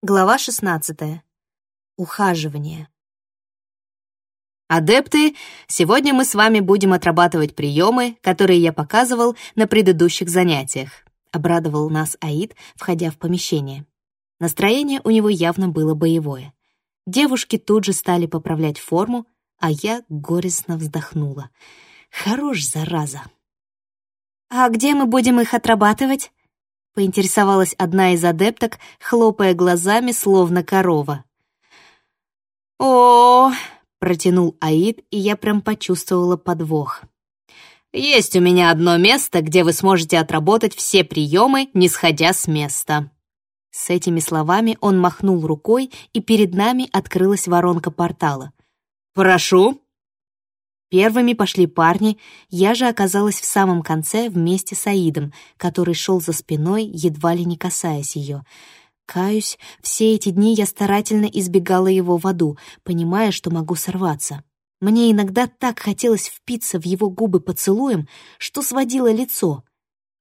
Глава 16. Ухаживание. Адепты, сегодня мы с вами будем отрабатывать приемы, которые я показывал на предыдущих занятиях. Обрадовал нас Аид, входя в помещение. Настроение у него явно было боевое. Девушки тут же стали поправлять форму, а я горестно вздохнула. Хорош, зараза. «А где мы будем их отрабатывать?» Поинтересовалась одна из адепток, хлопая глазами, словно корова. «О!» — протянул Аид, и я прям почувствовала подвох. «Есть у меня одно место, где вы сможете отработать все приемы, не сходя с места». С этими словами он махнул рукой, и перед нами открылась воронка портала. «Прошу!» Первыми пошли парни, я же оказалась в самом конце вместе с Аидом, который шел за спиной, едва ли не касаясь ее. Каюсь, все эти дни я старательно избегала его в аду, понимая, что могу сорваться. Мне иногда так хотелось впиться в его губы поцелуем, что сводило лицо.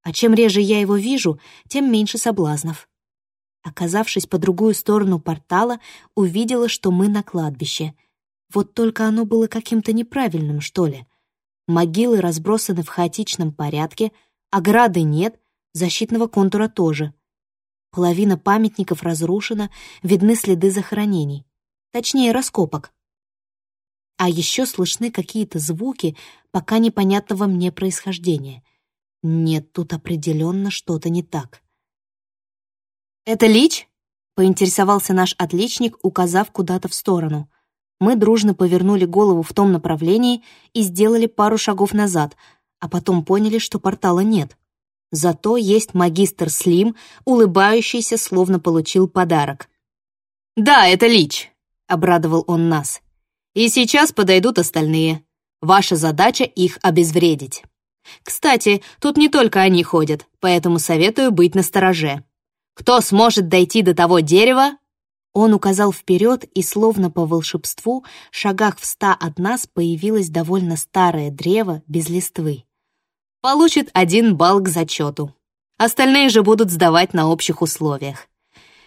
А чем реже я его вижу, тем меньше соблазнов. Оказавшись по другую сторону портала, увидела, что мы на кладбище — вот только оно было каким-то неправильным, что ли. Могилы разбросаны в хаотичном порядке, ограды нет, защитного контура тоже. Половина памятников разрушена, видны следы захоронений. Точнее, раскопок. А еще слышны какие-то звуки, пока непонятного мне происхождения. Нет, тут определенно что-то не так. «Это Лич?» — поинтересовался наш отличник, указав куда-то в сторону. Мы дружно повернули голову в том направлении и сделали пару шагов назад, а потом поняли, что портала нет. Зато есть магистр Слим, улыбающийся, словно получил подарок. «Да, это Лич», — обрадовал он нас. «И сейчас подойдут остальные. Ваша задача их обезвредить. Кстати, тут не только они ходят, поэтому советую быть настороже. Кто сможет дойти до того дерева, он указал вперед, и словно по волшебству, шагах в ста от нас появилось довольно старое древо без листвы. Получит один балл к зачету. Остальные же будут сдавать на общих условиях.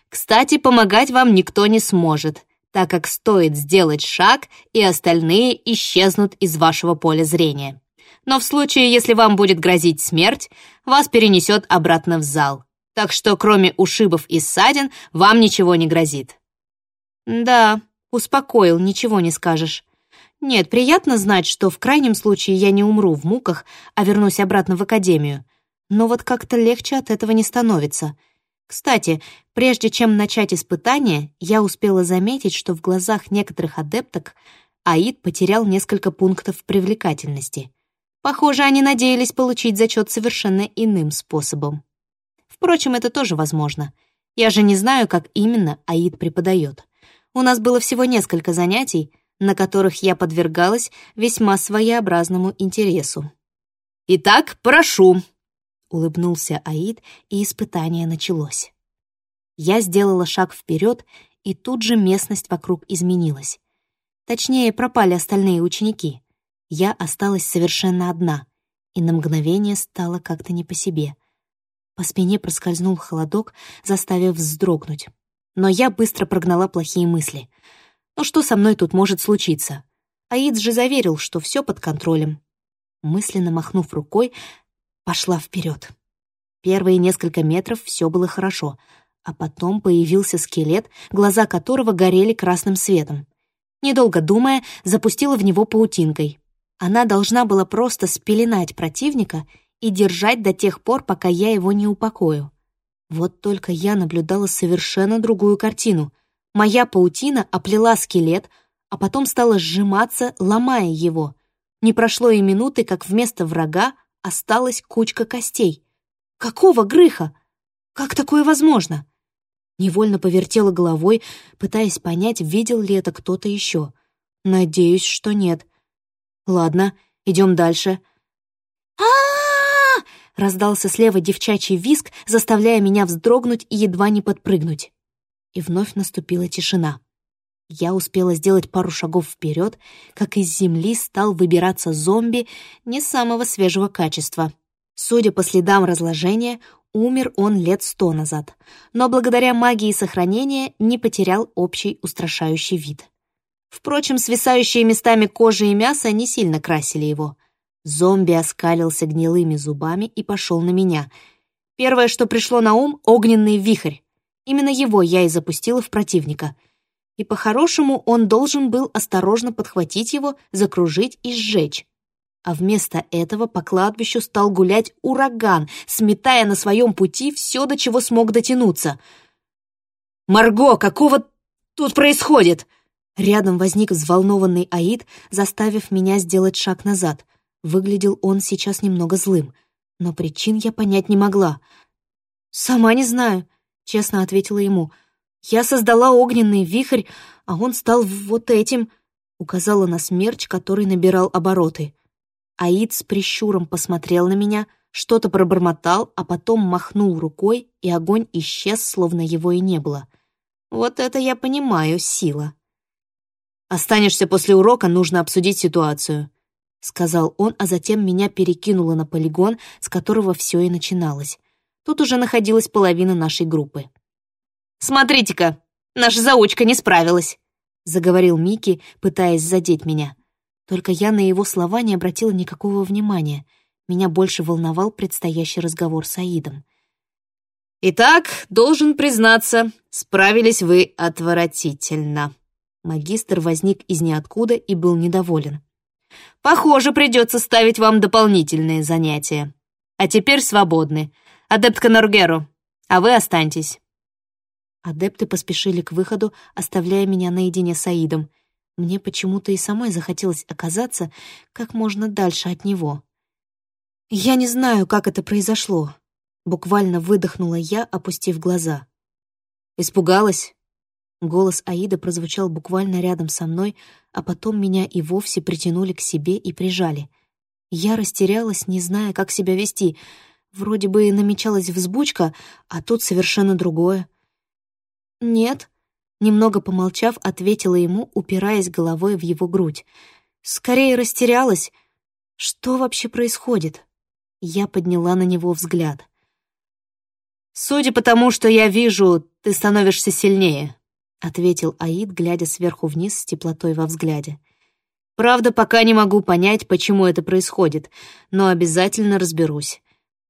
Кстати, помогать вам никто не сможет, так как стоит сделать шаг, и остальные исчезнут из вашего поля зрения. Но в случае, если вам будет грозить смерть, вас перенесет обратно в зал. Так что кроме ушибов и ссадин вам ничего не грозит. «Да, успокоил, ничего не скажешь. Нет, приятно знать, что в крайнем случае я не умру в муках, а вернусь обратно в академию. Но вот как-то легче от этого не становится. Кстати, прежде чем начать испытание, я успела заметить, что в глазах некоторых адепток Аид потерял несколько пунктов привлекательности. Похоже, они надеялись получить зачет совершенно иным способом. Впрочем, это тоже возможно. Я же не знаю, как именно Аид преподает. У нас было всего несколько занятий, на которых я подвергалась весьма своеобразному интересу. «Итак, прошу», — улыбнулся Аид, и испытание началось. Я сделала шаг вперед, и тут же местность вокруг изменилась. Точнее, пропали остальные ученики. Я осталась совершенно одна, и на мгновение стало как-то не по себе. По спине проскользнул холодок, заставив вздрогнуть но я быстро прогнала плохие мысли. Ну что со мной тут может случиться? Аид же заверил, что все под контролем. Мысленно махнув рукой, пошла вперед. Первые несколько метров все было хорошо, а потом появился скелет, глаза которого горели красным светом. Недолго думая, запустила в него паутинкой. Она должна была просто спеленать противника и держать до тех пор, пока я его не упокою. Вот только я наблюдала совершенно другую картину. Моя паутина оплела скелет, а потом стала сжиматься, ломая его. Не прошло и минуты, как вместо врага осталась кучка костей. Какого грыха? Как такое возможно? Невольно повертела головой, пытаясь понять, видел ли это кто-то еще. Надеюсь, что нет. Ладно, идем дальше. а Раздался слева девчачий виск, заставляя меня вздрогнуть и едва не подпрыгнуть. И вновь наступила тишина. Я успела сделать пару шагов вперед, как из земли стал выбираться зомби не самого свежего качества. Судя по следам разложения, умер он лет сто назад, но благодаря магии сохранения не потерял общий устрашающий вид. Впрочем, свисающие местами кожи и мясо не сильно красили его. Зомби оскалился гнилыми зубами и пошел на меня. Первое, что пришло на ум — огненный вихрь. Именно его я и запустила в противника. И по-хорошему он должен был осторожно подхватить его, закружить и сжечь. А вместо этого по кладбищу стал гулять ураган, сметая на своем пути все, до чего смог дотянуться. «Марго, какого тут происходит?» Рядом возник взволнованный Аид, заставив меня сделать шаг назад. Выглядел он сейчас немного злым, но причин я понять не могла. «Сама не знаю», — честно ответила ему. «Я создала огненный вихрь, а он стал вот этим», — указала на смерч, который набирал обороты. Аид с прищуром посмотрел на меня, что-то пробормотал, а потом махнул рукой, и огонь исчез, словно его и не было. Вот это я понимаю, сила. «Останешься после урока, нужно обсудить ситуацию», — сказал он, а затем меня перекинуло на полигон, с которого все и начиналось. Тут уже находилась половина нашей группы. «Смотрите-ка, наша заучка не справилась», — заговорил Микки, пытаясь задеть меня. Только я на его слова не обратила никакого внимания. Меня больше волновал предстоящий разговор с Аидом. «Итак, должен признаться, справились вы отвратительно», Магистр возник из ниоткуда и был недоволен. «Похоже, придется ставить вам дополнительные занятия. А теперь свободны. Адептка Норгеру, а вы останьтесь». Адепты поспешили к выходу, оставляя меня наедине с Аидом. Мне почему-то и самой захотелось оказаться как можно дальше от него. «Я не знаю, как это произошло», — буквально выдохнула я, опустив глаза. «Испугалась?» Голос Аида прозвучал буквально рядом со мной, а потом меня и вовсе притянули к себе и прижали. Я растерялась, не зная, как себя вести. Вроде бы намечалась взбучка, а тут совершенно другое. «Нет», — немного помолчав, ответила ему, упираясь головой в его грудь. «Скорее растерялась. Что вообще происходит?» Я подняла на него взгляд. «Судя по тому, что я вижу, ты становишься сильнее», — ответил Аид, глядя сверху вниз с теплотой во взгляде. «Правда, пока не могу понять, почему это происходит, но обязательно разберусь.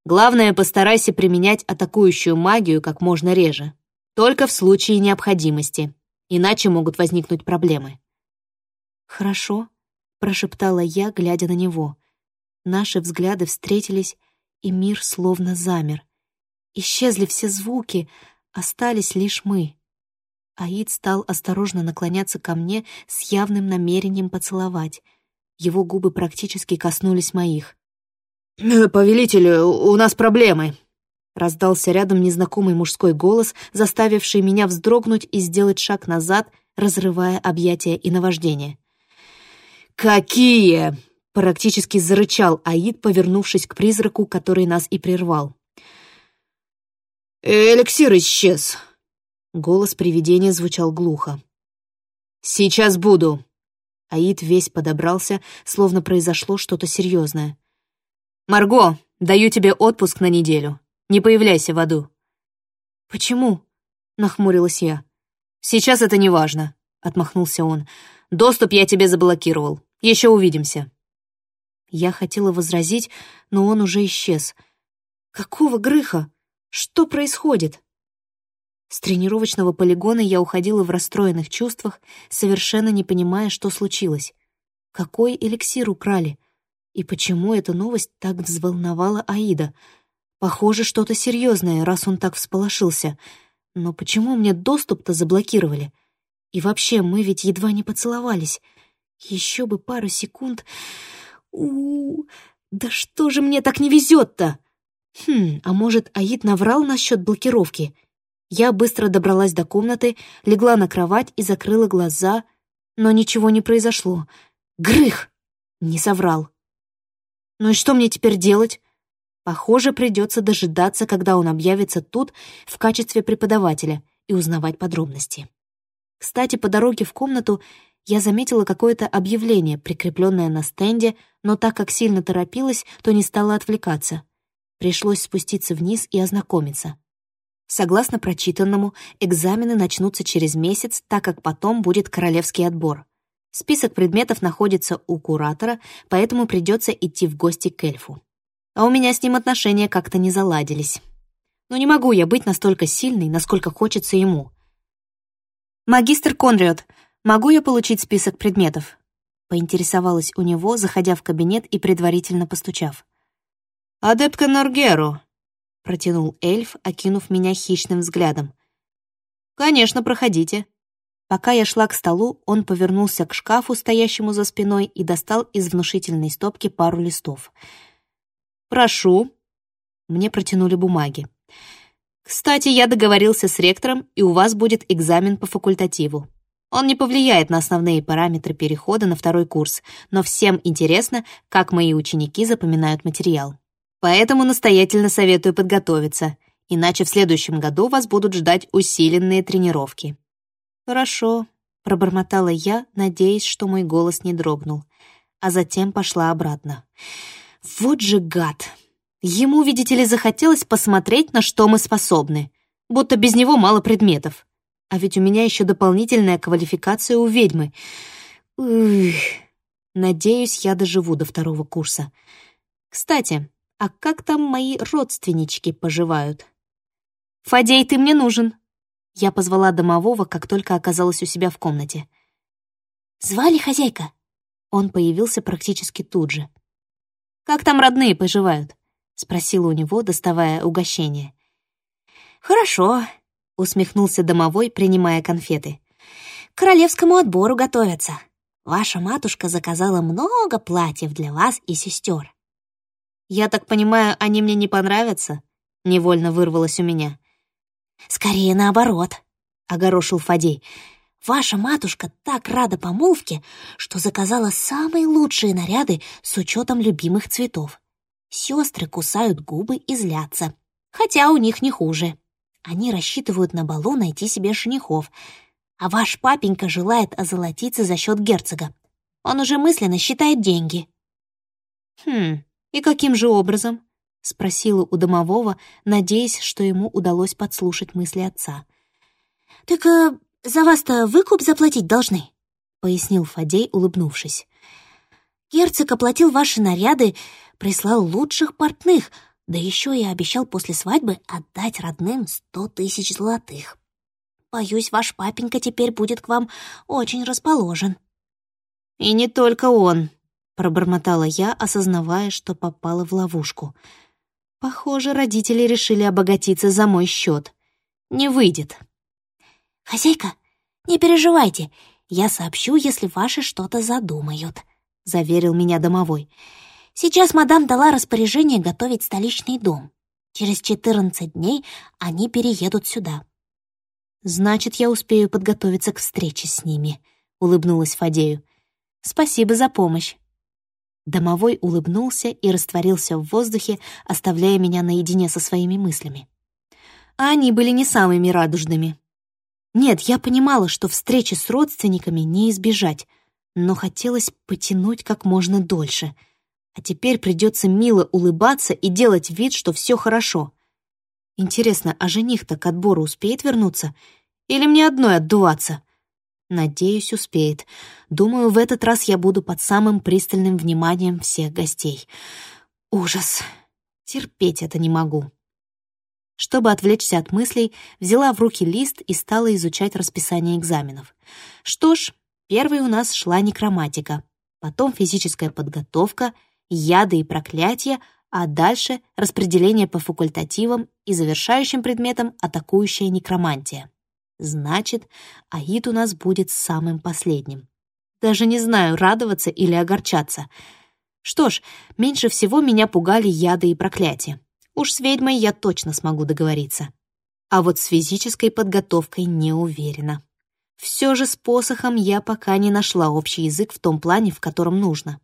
Главное, постарайся применять атакующую магию как можно реже. Только в случае необходимости, иначе могут возникнуть проблемы». «Хорошо», — прошептала я, глядя на него. Наши взгляды встретились, и мир словно замер. Исчезли все звуки, остались лишь мы. Аид стал осторожно наклоняться ко мне с явным намерением поцеловать. Его губы практически коснулись моих. «Э, «Повелитель, у нас проблемы», — раздался рядом незнакомый мужской голос, заставивший меня вздрогнуть и сделать шаг назад, разрывая объятия и наваждение. «Какие?» — практически зарычал Аид, повернувшись к призраку, который нас и прервал. «Эликсир исчез», Голос привидения звучал глухо. «Сейчас буду!» Аид весь подобрался, словно произошло что-то серьезное. «Марго, даю тебе отпуск на неделю. Не появляйся в аду». «Почему?» — нахмурилась я. «Сейчас это не важно», — отмахнулся он. «Доступ я тебе заблокировал. Еще увидимся». Я хотела возразить, но он уже исчез. «Какого грыха? Что происходит?» С тренировочного полигона я уходила в расстроенных чувствах, совершенно не понимая, что случилось. Какой эликсир украли? И почему эта новость так взволновала Аида? Похоже, что-то серьезное, раз он так всполошился. Но почему мне доступ-то заблокировали? И вообще, мы ведь едва не поцеловались. Еще бы пару секунд... у, -у, -у да что же мне так не везет-то? Хм, а может, Аид наврал насчет блокировки? Я быстро добралась до комнаты, легла на кровать и закрыла глаза, но ничего не произошло. Грых! Не соврал. Ну и что мне теперь делать? Похоже, придется дожидаться, когда он объявится тут в качестве преподавателя и узнавать подробности. Кстати, по дороге в комнату я заметила какое-то объявление, прикрепленное на стенде, но так как сильно торопилась, то не стала отвлекаться. Пришлось спуститься вниз и ознакомиться. Согласно прочитанному, экзамены начнутся через месяц, так как потом будет королевский отбор. Список предметов находится у куратора, поэтому придется идти в гости к эльфу. А у меня с ним отношения как-то не заладились. Но не могу я быть настолько сильной, насколько хочется ему. «Магистр Конриот, могу я получить список предметов?» Поинтересовалась у него, заходя в кабинет и предварительно постучав. «Адепка Норгеру», — протянул эльф, окинув меня хищным взглядом. «Конечно, проходите». Пока я шла к столу, он повернулся к шкафу, стоящему за спиной, и достал из внушительной стопки пару листов. «Прошу». Мне протянули бумаги. «Кстати, я договорился с ректором, и у вас будет экзамен по факультативу. Он не повлияет на основные параметры перехода на второй курс, но всем интересно, как мои ученики запоминают материал. Поэтому настоятельно советую подготовиться, иначе в следующем году вас будут ждать усиленные тренировки». «Хорошо», — пробормотала я, надеясь, что мой голос не дрогнул, а затем пошла обратно. «Вот же гад! Ему, видите ли, захотелось посмотреть, на что мы способны, будто без него мало предметов. А ведь у меня еще дополнительная квалификация у ведьмы. Ух, надеюсь, я доживу до второго курса. Кстати, а как там мои родственнички поживают? «Фадей, ты мне нужен!» Я позвала домового, как только оказалась у себя в комнате. «Звали хозяйка?» Он появился практически тут же. «Как там родные поживают?» — спросила у него, доставая угощение. «Хорошо», — усмехнулся домовой, принимая конфеты. «К королевскому отбору готовятся. Ваша матушка заказала много платьев для вас и сестер. «Я так понимаю, они мне не понравятся?» — невольно вырвалось у меня. «Скорее наоборот», — огорошил Фадей. «Ваша матушка так рада помолвке, что заказала самые лучшие наряды с учетом любимых цветов. Сестры кусают губы и злятся, хотя у них не хуже. Они рассчитывают на балу найти себе женихов, а ваш папенька желает озолотиться за счет герцога. Он уже мысленно считает деньги». «Хм, «И каким же образом?» — спросила у домового, надеясь, что ему удалось подслушать мысли отца. «Так а, за вас-то выкуп заплатить должны», — пояснил Фадей, улыбнувшись. «Герцог оплатил ваши наряды, прислал лучших портных, да еще и обещал после свадьбы отдать родным сто тысяч золотых. Боюсь, ваш папенька теперь будет к вам очень расположен». «И не только он», пробормотала я, осознавая, что попала в ловушку. Похоже, родители решили обогатиться за мой счет. Не выйдет. «Хозяйка, не переживайте, я сообщу, если ваши что-то задумают», — заверил меня домовой. «Сейчас мадам дала распоряжение готовить столичный дом. Через четырнадцать дней они переедут сюда». «Значит, я успею подготовиться к встрече с ними», — улыбнулась Фадею. «Спасибо за помощь». Домовой улыбнулся и растворился в воздухе, оставляя меня наедине со своими мыслями. А они были не самыми радужными. Нет, я понимала, что встречи с родственниками не избежать, но хотелось потянуть как можно дольше. А теперь придется мило улыбаться и делать вид, что все хорошо. Интересно, а жених-то к отбору успеет вернуться? Или мне одной отдуваться? Надеюсь, успеет. Думаю, в этот раз я буду под самым пристальным вниманием всех гостей. Ужас. Терпеть это не могу. Чтобы отвлечься от мыслей, взяла в руки лист и стала изучать расписание экзаменов. Что ж, первой у нас шла некроматика, потом физическая подготовка, яды и проклятия, а дальше распределение по факультативам и завершающим предметом атакующая некромантия. Значит, Аид у нас будет самым последним. Даже не знаю, радоваться или огорчаться. Что ж, меньше всего меня пугали яды и проклятия. Уж с ведьмой я точно смогу договориться. А вот с физической подготовкой не уверена. Все же с посохом я пока не нашла общий язык в том плане, в котором нужно.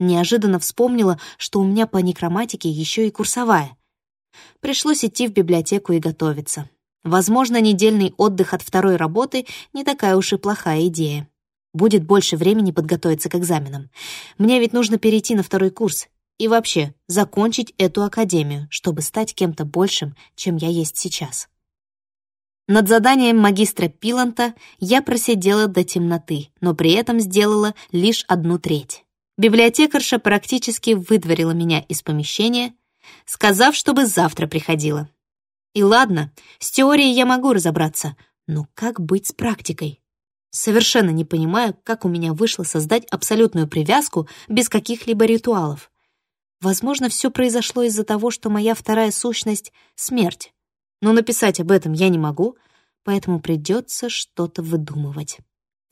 Неожиданно вспомнила, что у меня по некроматике еще и курсовая. Пришлось идти в библиотеку и готовиться. Возможно, недельный отдых от второй работы не такая уж и плохая идея. Будет больше времени подготовиться к экзаменам. Мне ведь нужно перейти на второй курс. И вообще, закончить эту академию, чтобы стать кем-то большим, чем я есть сейчас. Над заданием магистра Пиланта я просидела до темноты, но при этом сделала лишь одну треть. Библиотекарша практически выдворила меня из помещения, сказав, чтобы завтра приходила. И ладно, с теорией я могу разобраться, но как быть с практикой? Совершенно не понимаю, как у меня вышло создать абсолютную привязку без каких-либо ритуалов. Возможно, все произошло из-за того, что моя вторая сущность — смерть. Но написать об этом я не могу, поэтому придется что-то выдумывать.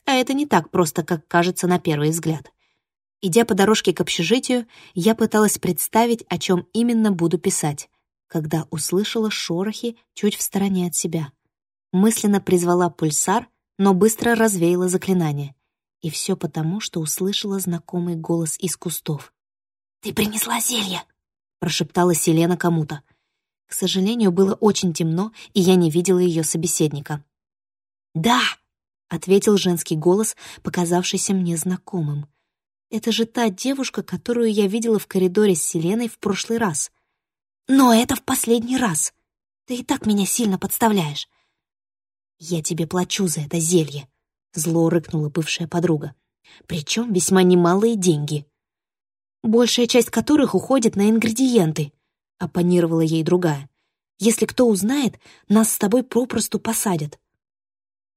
А это не так просто, как кажется на первый взгляд. Идя по дорожке к общежитию, я пыталась представить, о чем именно буду писать, когда услышала шорохи чуть в стороне от себя. Мысленно призвала пульсар, но быстро развеяла заклинание. И все потому, что услышала знакомый голос из кустов. «Ты принесла зелье!» — прошептала Селена кому-то. К сожалению, было очень темно, и я не видела ее собеседника. «Да!» — ответил женский голос, показавшийся мне знакомым. «Это же та девушка, которую я видела в коридоре с Селеной в прошлый раз. Но это в последний раз. Ты и так меня сильно подставляешь». «Я тебе плачу за это зелье», — зло рыкнула бывшая подруга. «Причем весьма немалые деньги» большая часть которых уходит на ингредиенты», — оппонировала ей другая. «Если кто узнает, нас с тобой попросту посадят».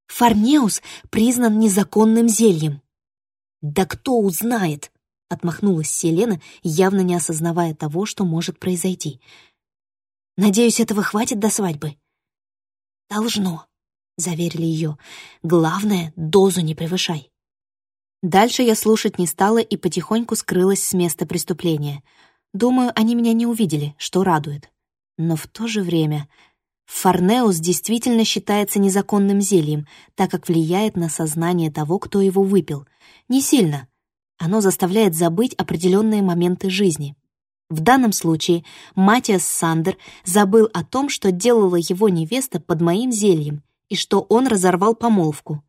«Фарнеус признан незаконным зельем». «Да кто узнает?» — отмахнулась Селена, явно не осознавая того, что может произойти. «Надеюсь, этого хватит до свадьбы?» «Должно», — заверили ее. «Главное, дозу не превышай». Дальше я слушать не стала и потихоньку скрылась с места преступления. Думаю, они меня не увидели, что радует. Но в то же время Фарнеус действительно считается незаконным зельем, так как влияет на сознание того, кто его выпил. Не сильно. Оно заставляет забыть определенные моменты жизни. В данном случае Матиас Сандер забыл о том, что делала его невеста под моим зельем, и что он разорвал помолвку.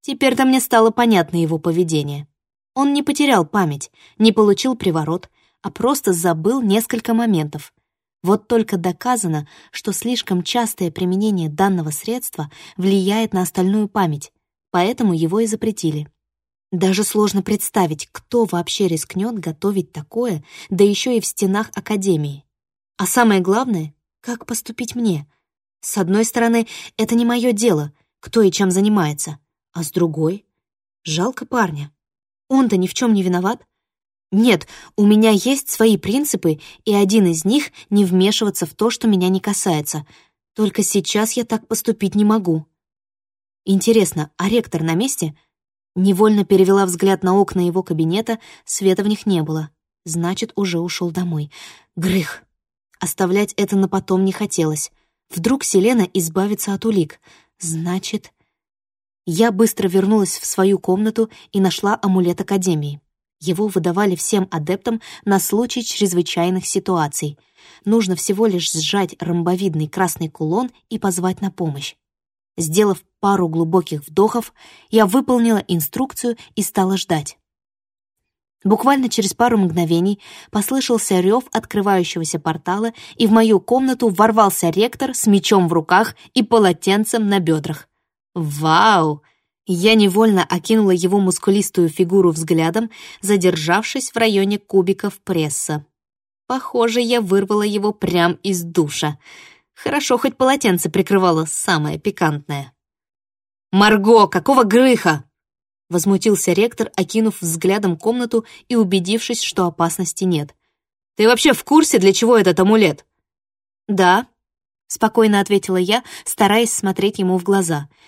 Теперь-то мне стало понятно его поведение. Он не потерял память, не получил приворот, а просто забыл несколько моментов. Вот только доказано, что слишком частое применение данного средства влияет на остальную память, поэтому его и запретили. Даже сложно представить, кто вообще рискнет готовить такое, да еще и в стенах Академии. А самое главное, как поступить мне? С одной стороны, это не мое дело, кто и чем занимается. А с другой? Жалко парня. Он-то ни в чем не виноват. Нет, у меня есть свои принципы, и один из них — не вмешиваться в то, что меня не касается. Только сейчас я так поступить не могу. Интересно, а ректор на месте? Невольно перевела взгляд на окна его кабинета, света в них не было. Значит, уже ушел домой. Грых. Оставлять это на потом не хотелось. Вдруг Селена избавится от улик. Значит, я быстро вернулась в свою комнату и нашла амулет Академии. Его выдавали всем адептам на случай чрезвычайных ситуаций. Нужно всего лишь сжать ромбовидный красный кулон и позвать на помощь. Сделав пару глубоких вдохов, я выполнила инструкцию и стала ждать. Буквально через пару мгновений послышался рев открывающегося портала, и в мою комнату ворвался ректор с мечом в руках и полотенцем на бедрах. Вау! Я невольно окинула его мускулистую фигуру взглядом, задержавшись в районе кубиков пресса. Похоже, я вырвала его прям из душа. Хорошо, хоть полотенце прикрывало самое пикантное. «Марго, какого грыха?» Возмутился ректор, окинув взглядом комнату и убедившись, что опасности нет. «Ты вообще в курсе, для чего этот амулет?» «Да», — спокойно ответила я, стараясь смотреть ему в глаза —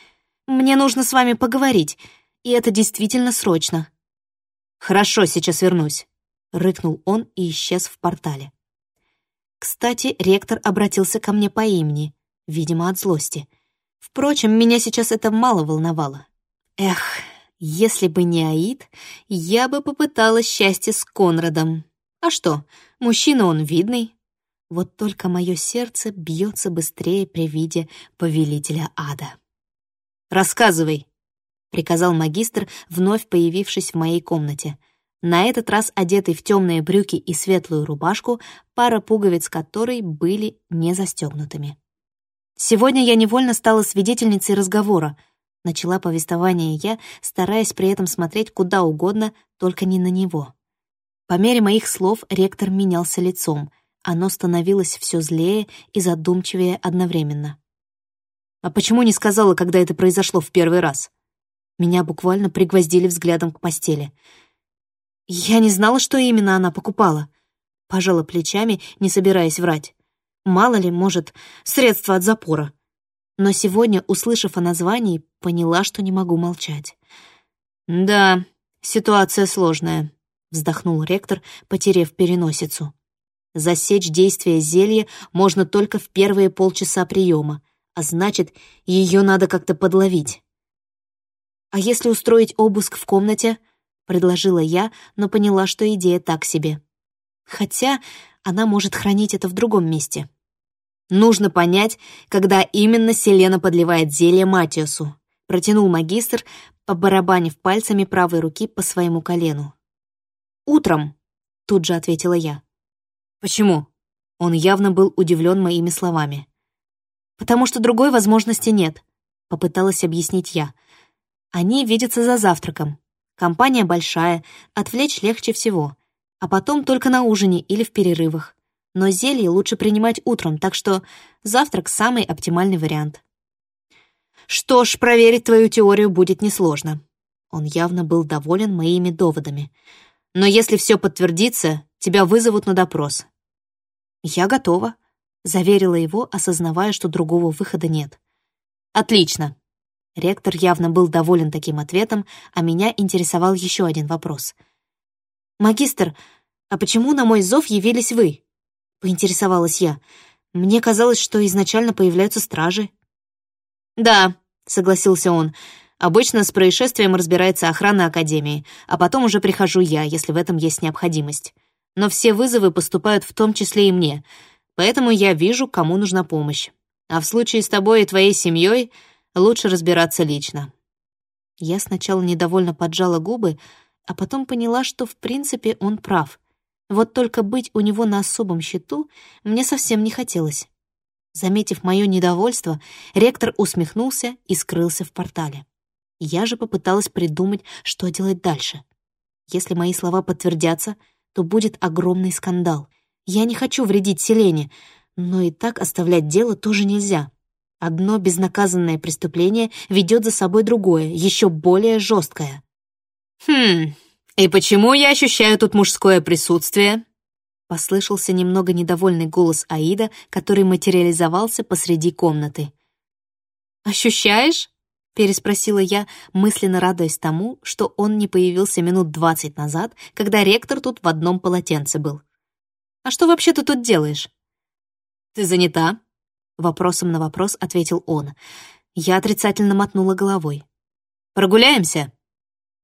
мне нужно с вами поговорить, и это действительно срочно». «Хорошо, сейчас вернусь», — рыкнул он и исчез в портале. Кстати, ректор обратился ко мне по имени, видимо, от злости. Впрочем, меня сейчас это мало волновало. Эх, если бы не Аид, я бы попыталась счастье с Конрадом. А что, мужчина он видный. Вот только мое сердце бьется быстрее при виде повелителя ада. «Рассказывай», — приказал магистр, вновь появившись в моей комнате. На этот раз одетый в темные брюки и светлую рубашку, пара пуговиц которой были не застегнутыми. Сегодня я невольно стала свидетельницей разговора, начала повествование я, стараясь при этом смотреть куда угодно, только не на него. По мере моих слов ректор менялся лицом, оно становилось все злее и задумчивее одновременно. «А почему не сказала, когда это произошло в первый раз?» Меня буквально пригвоздили взглядом к постели — я не знала, что именно она покупала. Пожала плечами, не собираясь врать. Мало ли, может, средство от запора. Но сегодня, услышав о названии, поняла, что не могу молчать. «Да, ситуация сложная», — вздохнул ректор, потеряв переносицу. «Засечь действие зелья можно только в первые полчаса приема, а значит, ее надо как-то подловить». «А если устроить обыск в комнате?» — предложила я, но поняла, что идея так себе. Хотя она может хранить это в другом месте. Нужно понять, когда именно Селена подливает зелье Матиосу. Протянул магистр, побарабанив пальцами правой руки по своему колену. «Утром», — тут же ответила я. «Почему?» Он явно был удивлен моими словами. «Потому что другой возможности нет», — попыталась объяснить я. «Они видятся за завтраком. Компания большая, отвлечь легче всего. А потом только на ужине или в перерывах. Но зелье лучше принимать утром, так что завтрак — самый оптимальный вариант. Что ж, проверить твою теорию будет несложно. Он явно был доволен моими доводами. Но если все подтвердится, тебя вызовут на допрос. Я готова, заверила его, осознавая, что другого выхода нет. Отлично. Ректор явно был доволен таким ответом, а меня интересовал еще один вопрос. «Магистр, а почему на мой зов явились вы?» — поинтересовалась я. «Мне казалось, что изначально появляются стражи». «Да», — согласился он, — «обычно с происшествием разбирается охрана Академии, а потом уже прихожу я, если в этом есть необходимость. Но все вызовы поступают в том числе и мне, поэтому я вижу, кому нужна помощь. А в случае с тобой и твоей семьей Лучше разбираться лично. Я сначала недовольно поджала губы, а потом поняла, что в принципе он прав. Вот только быть у него на особом счету мне совсем не хотелось. Заметив мое недовольство, ректор усмехнулся и скрылся в портале. Я же попыталась придумать, что делать дальше. Если мои слова подтвердятся, то будет огромный скандал. Я не хочу вредить Селене, но и так оставлять дело тоже нельзя. Одно безнаказанное преступление ведет за собой другое, еще более жесткое. «Хм, и почему я ощущаю тут мужское присутствие?» Послышался немного недовольный голос Аида, который материализовался посреди комнаты. «Ощущаешь?» — переспросила я, мысленно радуясь тому, что он не появился минут двадцать назад, когда ректор тут в одном полотенце был. «А что вообще ты тут делаешь?» «Ты занята?» Вопросом на вопрос ответил он. Я отрицательно мотнула головой. «Прогуляемся?»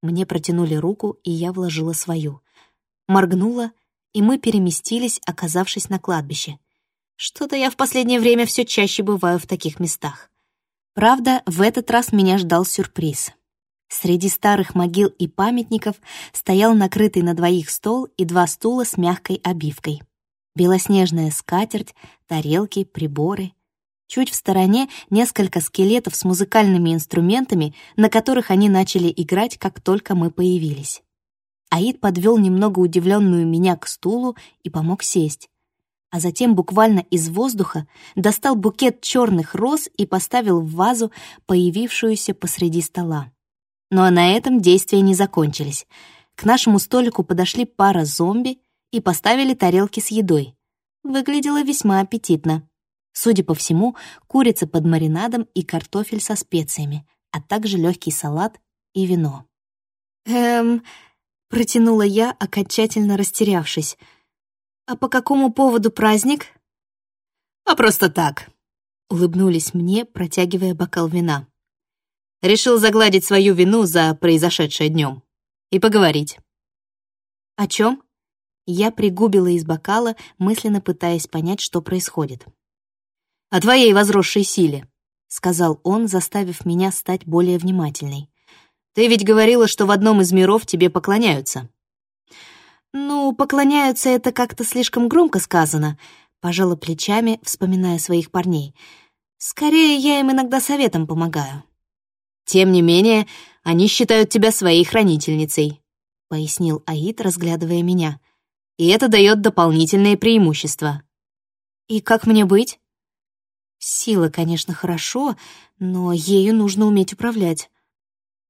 Мне протянули руку, и я вложила свою. Моргнула, и мы переместились, оказавшись на кладбище. Что-то я в последнее время все чаще бываю в таких местах. Правда, в этот раз меня ждал сюрприз. Среди старых могил и памятников стоял накрытый на двоих стол и два стула с мягкой обивкой. Белоснежная скатерть, тарелки, приборы. Чуть в стороне несколько скелетов с музыкальными инструментами, на которых они начали играть, как только мы появились. Аид подвел немного удивленную меня к стулу и помог сесть. А затем буквально из воздуха достал букет черных роз и поставил в вазу, появившуюся посреди стола. Но на этом действия не закончились. К нашему столику подошли пара зомби и поставили тарелки с едой. Выглядело весьма аппетитно. Судя по всему, курица под маринадом и картофель со специями, а также легкий салат и вино. «Эм...» — протянула я, окончательно растерявшись. «А по какому поводу праздник?» «А просто так», — улыбнулись мне, протягивая бокал вина. «Решил загладить свою вину за произошедшее днем и поговорить». «О чем?» Я пригубила из бокала, мысленно пытаясь понять, что происходит о твоей возросшей силе», — сказал он, заставив меня стать более внимательной. «Ты ведь говорила, что в одном из миров тебе поклоняются». «Ну, поклоняются — это как-то слишком громко сказано», — пожала плечами, вспоминая своих парней. «Скорее, я им иногда советом помогаю». «Тем не менее, они считают тебя своей хранительницей», — пояснил Аид, разглядывая меня. «И это дает дополнительные преимущества». «И как мне быть?» «Сила, конечно, хорошо, но ею нужно уметь управлять».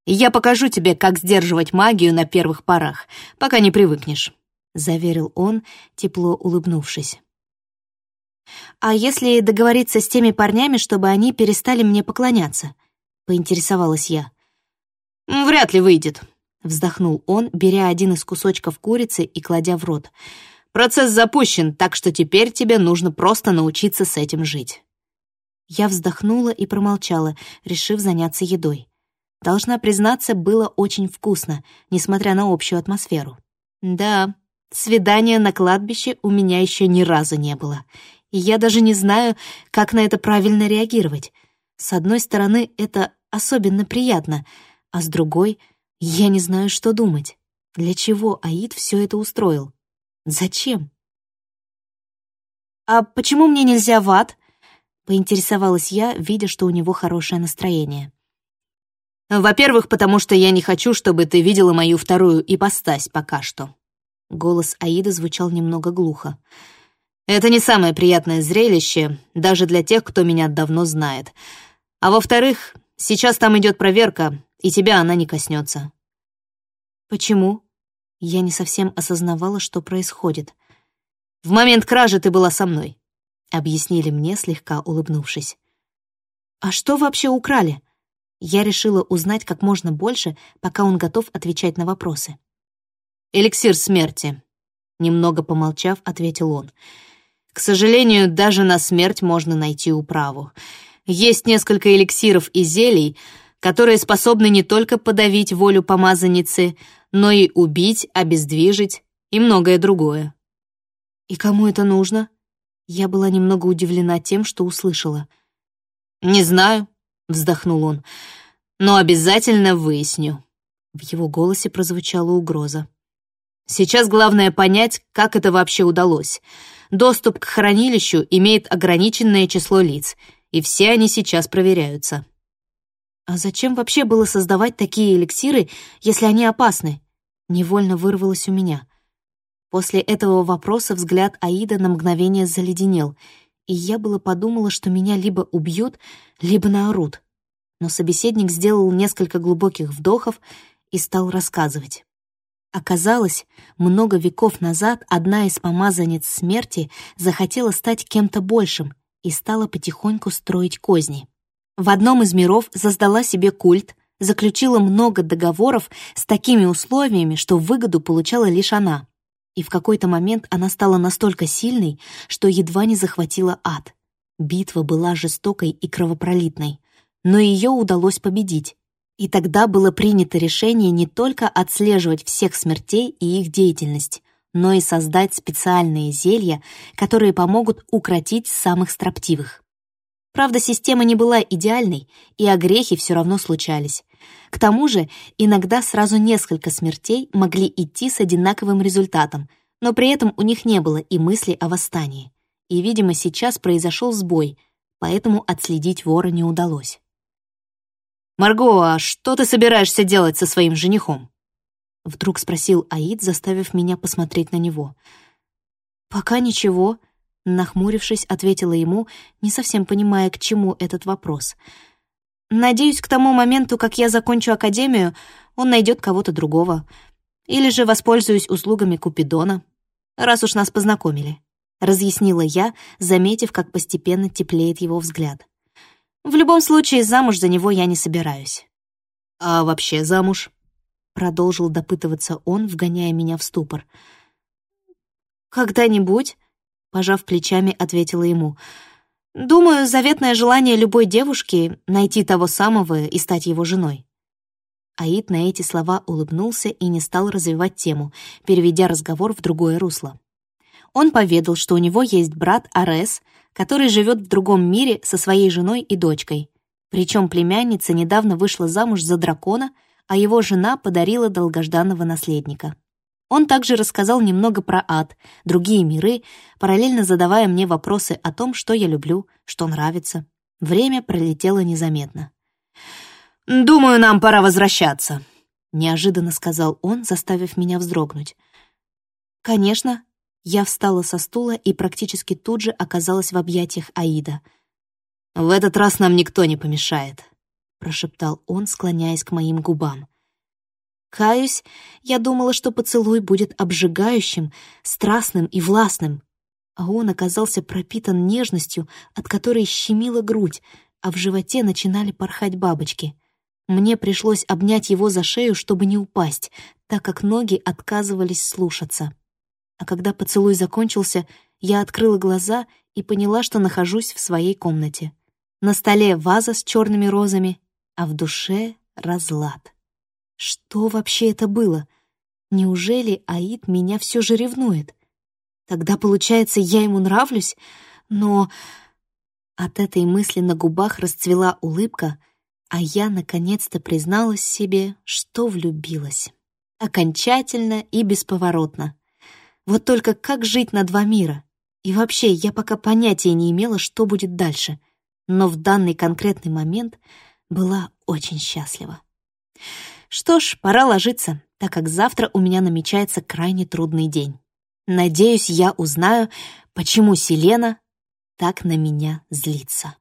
«Я покажу тебе, как сдерживать магию на первых порах, пока не привыкнешь», — заверил он, тепло улыбнувшись. «А если договориться с теми парнями, чтобы они перестали мне поклоняться?» — поинтересовалась я. «Вряд ли выйдет», — вздохнул он, беря один из кусочков курицы и кладя в рот. «Процесс запущен, так что теперь тебе нужно просто научиться с этим жить». Я вздохнула и промолчала, решив заняться едой. Должна признаться, было очень вкусно, несмотря на общую атмосферу. Да, свидания на кладбище у меня еще ни разу не было. И я даже не знаю, как на это правильно реагировать. С одной стороны, это особенно приятно, а с другой — я не знаю, что думать. Для чего Аид все это устроил? Зачем? «А почему мне нельзя в ад?» — поинтересовалась я, видя, что у него хорошее настроение. «Во-первых, потому что я не хочу, чтобы ты видела мою вторую ипостась пока что». Голос Аида звучал немного глухо. «Это не самое приятное зрелище, даже для тех, кто меня давно знает. А во-вторых, сейчас там идет проверка, и тебя она не коснется. Почему? Я не совсем осознавала, что происходит. В момент кражи ты была со мной, объяснили мне, слегка улыбнувшись. А что вообще украли? Я решила узнать как можно больше, пока он готов отвечать на вопросы. «Эликсир смерти», — немного помолчав, ответил он. «К сожалению, даже на смерть можно найти управу. Есть несколько эликсиров и зелий, которые способны не только подавить волю помазанницы, но и убить, обездвижить и многое другое. «И кому это нужно?» Я была немного удивлена тем, что услышала. «Не знаю», — вздохнул он, — «но обязательно выясню». В его голосе прозвучала угроза. «Сейчас главное понять, как это вообще удалось. Доступ к хранилищу имеет ограниченное число лиц — и все они сейчас проверяются. А зачем вообще было создавать такие эликсиры, если они опасны? Невольно вырвалось у меня. После этого вопроса взгляд Аида на мгновение заледенел, и я было подумала, что меня либо убьют, либо наорут. Но собеседник сделал несколько глубоких вдохов и стал рассказывать. Оказалось, много веков назад одна из помазанниц смерти захотела стать кем-то большим и стала потихоньку строить козни. В одном из миров создала себе культ, заключила много договоров с такими условиями, что выгоду получала лишь она. И в какой-то момент она стала настолько сильной, что едва не захватила ад. Битва была жестокой и кровопролитной, но ее удалось победить. И тогда было принято решение не только отслеживать всех смертей и их деятельность, но и создать специальные зелья, которые помогут укротить самых строптивых. Правда, система не была идеальной, и огрехи все равно случались. К тому же, иногда сразу несколько смертей могли идти с одинаковым результатом, но при этом у них не было и мысли о восстании. И, видимо, сейчас произошел сбой, поэтому отследить вора не удалось. «Марго, а что ты собираешься делать со своим женихом?» — вдруг спросил Аид, заставив меня посмотреть на него. «Пока ничего», — нахмурившись, ответила ему, не совсем понимая, к чему этот вопрос. «Надеюсь, к тому моменту, как я закончу академию, он найдет кого-то другого. Или же воспользуюсь услугами Купидона, раз уж нас познакомили», — разъяснила я, заметив, как постепенно теплеет его взгляд. «В любом случае, замуж за него я не собираюсь». «А вообще замуж?» Продолжил допытываться он, вгоняя меня в ступор. «Когда-нибудь», — пожав плечами, ответила ему, «думаю, заветное желание любой девушки — найти того самого и стать его женой». Аид на эти слова улыбнулся и не стал развивать тему, переведя разговор в другое русло. Он поведал, что у него есть брат Арес, который живет в другом мире со своей женой и дочкой. Причем племянница недавно вышла замуж за дракона — а его жена подарила долгожданного наследника. Он также рассказал немного про ад, другие миры, параллельно задавая мне вопросы о том, что я люблю, что нравится. Время пролетело незаметно. «Думаю, нам пора возвращаться», — неожиданно сказал он, заставив меня вздрогнуть. «Конечно». Я встала со стула и практически тут же оказалась в объятиях Аида. «В этот раз нам никто не помешает», — прошептал он, склоняясь к моим губам. Каюсь, я думала, что поцелуй будет обжигающим, страстным и властным, а он оказался пропитан нежностью, от которой щемила грудь, а в животе начинали порхать бабочки. Мне пришлось обнять его за шею, чтобы не упасть, так как ноги отказывались слушаться. А когда поцелуй закончился, я открыла глаза и поняла, что нахожусь в своей комнате. На столе ваза с черными розами, а в душе — разлад. Что вообще это было? Неужели Аид меня все же ревнует? Тогда, получается, я ему нравлюсь? Но от этой мысли на губах расцвела улыбка, а я наконец-то призналась себе, что влюбилась. Окончательно и бесповоротно. Вот только как жить на два мира? И вообще, я пока понятия не имела, что будет дальше. Но в данный конкретный момент была очень счастлива. Что ж, пора ложиться, так как завтра у меня намечается крайне трудный день. Надеюсь, я узнаю, почему Селена так на меня злится.